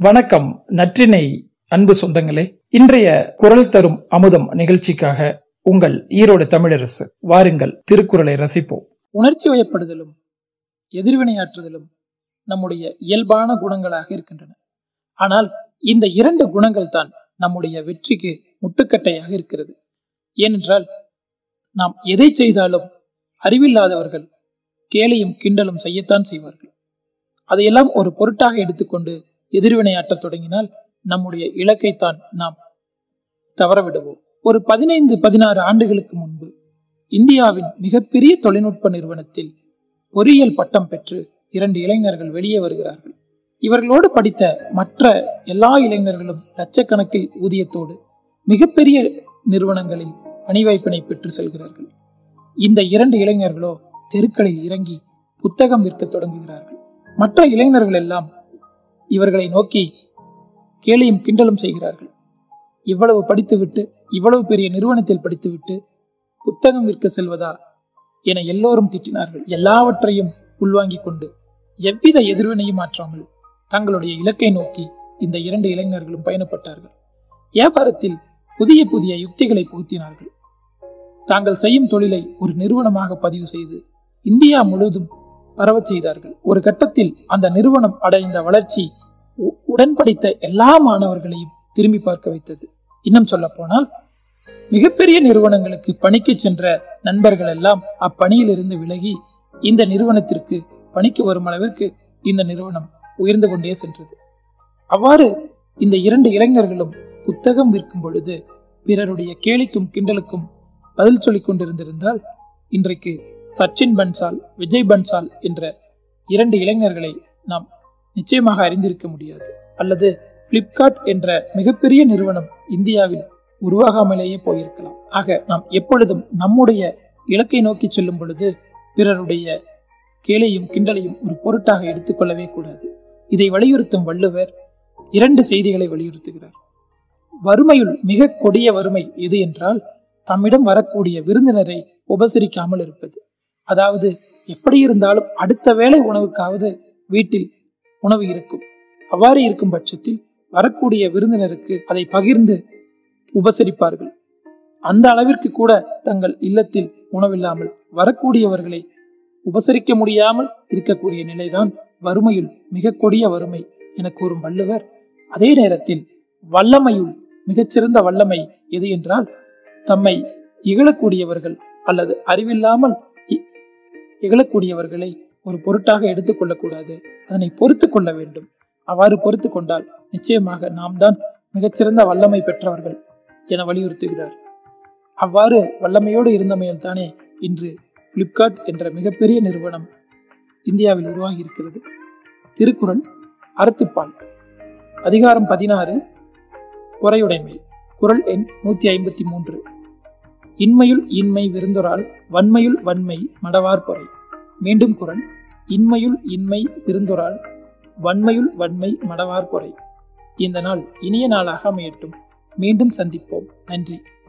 வணக்கம் நற்றினை அன்பு சொந்தங்களே. இன்றைய குரல் தரும் அமுதம் நிகழ்ச்சிக்காக உங்கள் ஈரோடு தமிழரசு வாருங்கள் திருக்குறளை ரசிப்போம். உணர்ச்சி வயப்படுதலும் எதிர்வினையாற்றுதலும் நம்முடைய இயல்பான குணங்களாக இருக்கின்றன. ஆனால் இந்த இரண்டு குணங்கள் தான் நம்முடைய வெற்றிக்கு முட்டுக்கட்டையாக இருக்கிறது. ஏனென்றால் நாம் எதை செய்தாலும் அறிவில்லாதவர்கள் கேலியும் கிண்டலும் செய்யத்தான் செய்வார்கள். அதையெல்லாம் ஒரு பொருட்டாக எடுத்துக்கொண்டு எதிர்வினையாற்றத் தொடங்கினால் நம்முடைய இலக்கைத்தான் நாம் தவறவிடுவோம். ஒரு பதினைந்து பதினாறு ஆண்டுகளுக்கு முன்பு இந்தியாவின் மிகப்பெரிய தொழில்நுட்ப நிறுவனத்தில் பொறியியல் பட்டம் பெற்று இரண்டு இளைஞர்கள் வெளியே வருகிறார்கள். இவர்களோடு படித்த மற்ற எல்லா இளைஞர்களும் லட்சக்கணக்கில் ஊதியத்தோடு மிகப்பெரிய நிறுவனங்களில் பணிவாய்ப்பினை பெற்று செல்கிறார்கள். இந்த இரண்டு இளைஞர்களோ தெருக்களில் இறங்கி புத்தகம் விற்க தொடங்குகிறார்கள். மற்ற இளைஞர்கள் எல்லாம் இவர்களை நோக்கி கேலியும் கிண்டலும் செய்கிறார்கள். இவ்வளவு படித்துவிட்டு இவ்வளவு பெரிய நிறுவனத்தில் படித்துவிட்டு புத்தகம் விற்க செல்வதா என எல்லோரும் திட்டினார்கள். எல்லாவற்றையும் உள்வாங்கிக் கொண்டு எவ்வித எதிர்வினையும் மாற்றாமல் தங்களுடைய இலக்கை நோக்கி இந்த இரண்டு இளைஞர்களும் பயணப்பட்டார்கள். வியாபாரத்தில் புதிய புதிய யுக்திகளை புகுத்தினார்கள். தாங்கள் செய்யும் தொழிலை ஒரு நிறுவனமாக பதிவு செய்து இந்தியா முழுவதும் வரவச் செய்தார்கள். ஒரு கட்டத்தில் அந்த நிறுவனம் அடைந்த வளர்ச்சி உடன்படித்த எல்லா மாணவர்களையும் திரும்பி பார்க்க வைத்தது. இன்னும் சொல்ல போனால் மிகப்பெரிய நிறுவனங்களுக்கு பணிக்கு சென்ற நண்பர்கள் எல்லாம் அப்பணியில் இருந்து விலகி இந்த நிறுவனத்திற்கு பணிக்கு வரும் அளவிற்கு இந்த நிறுவனம் உயர்ந்து கொண்டே சென்றது. அவ்வாறு இந்த இரண்டு இளைஞர்களும் புத்தகம் விற்கும் பொழுது பிறருடைய கேலிக்கும் கிண்டலுக்கும் பதில் சொல்லிக் கொண்டிருந்திருந்தால் இன்றைக்கு சச்சின் பன்சால் விஜய் பன்சால் என்ற இரண்டு இளைஞர்களை நாம் நிச்சயமாக அறிந்திருக்க முடியாது. அல்லது பிளிப்கார்ட் என்ற மிகப்பெரிய நிறுவனம் இந்தியாவில் உருவாகாமலேயே போயிருக்கலாம். ஆக நாம் எப்பொழுதும் நம்முடைய இலக்கை நோக்கி செல்லும் பொழுது பிறருடைய கேளையும் கிண்டலையும் ஒரு பொருட்டாக எடுத்துக்கொள்ளவே கூடாது. இதை வலியுறுத்தும் வள்ளுவர் இரண்டு செய்திகளை வலியுறுத்துகிறார். வறுமையுள் மிக கொடிய வறுமை எது என்றால் தம்மிடம் வரக்கூடிய விருந்தினரை உபசரிக்காமல் இருப்பது. அதாவது எப்படி இருந்தாலும் அடுத்த வேளை உணவுக்காவது வீட்டில் உணவு இருக்கும். அவ்வாறு இருக்கும் பட்சத்தில் வரக்கூடிய விருந்தினருக்கு அதை பகிர்ந்து உபசரிப்பார்கள். அந்த அளவிற்கு கூட தங்கள் இல்லத்தில் உணவில்லாமல் வரக்கூடியவர்களை உபசரிக்க முடியாமல் இருக்கக்கூடிய நிலைதான் வறுமையுள் மிக கொடிய வறுமை என கூறும் வள்ளுவர். அதே நேரத்தில் வல்லமையுள் மிகச்சிறந்த வல்லமை எது என்றால் தம்மை இகழக்கூடியவர்கள் அல்லது அறிவில்லாமல் இகழக்கூடியவர்களை ஒரு பொருட்டாக எடுத்துக்கொள்ளக்கூடாது. அதனை பொறுத்து கொள்ள வேண்டும். அவ்வாறு பொறுத்து கொண்டால் நிச்சயமாக நாம் தான் மிகச்சிறந்த வல்லமை பெற்றவர்கள் என வலியுறுத்துகிறார். அவ்வாறு வல்லமையோடு இருந்தமையால் தானே இன்று பிளிப்கார்ட் என்ற மிகப்பெரிய நிறுவனம் இந்தியாவில் உருவாகி இருக்கிறது திருக்குறள் அறுத்துப்பால். அதிகாரம் பதினாறு பொறையுடைமை குரல் எண் நூத்தி ஐம்பத்தி மூன்று. இன்மையுள் இன்மை விருந்தொரால் வன்மையுள் வன்மை மடவார் பொறை. மீண்டும் குரல் இன்மையுள் இன்மை விருந்தொரால் வன்மையுள் வன்மை மடவார் பொறை. இந்த நாள் இனிய நாளாக அமையட்டும். மீண்டும் சந்திப்போம். நன்றி.